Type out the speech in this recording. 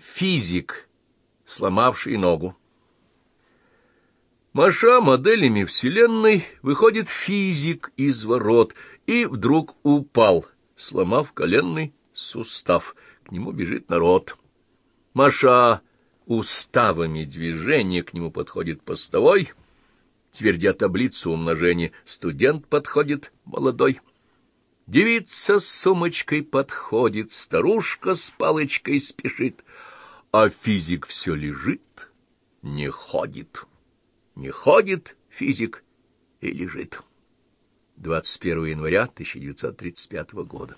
Физик, сломавший ногу. Маша моделями Вселенной выходит физик из ворот и вдруг упал, сломав коленный сустав. К нему бежит народ. Маша уставами движения к нему подходит постовой, твердя таблицу умножения, студент подходит молодой. Девица с сумочкой подходит, старушка с палочкой спешит, а физик все лежит, не ходит. Не ходит физик и лежит. 21 января 1935 года.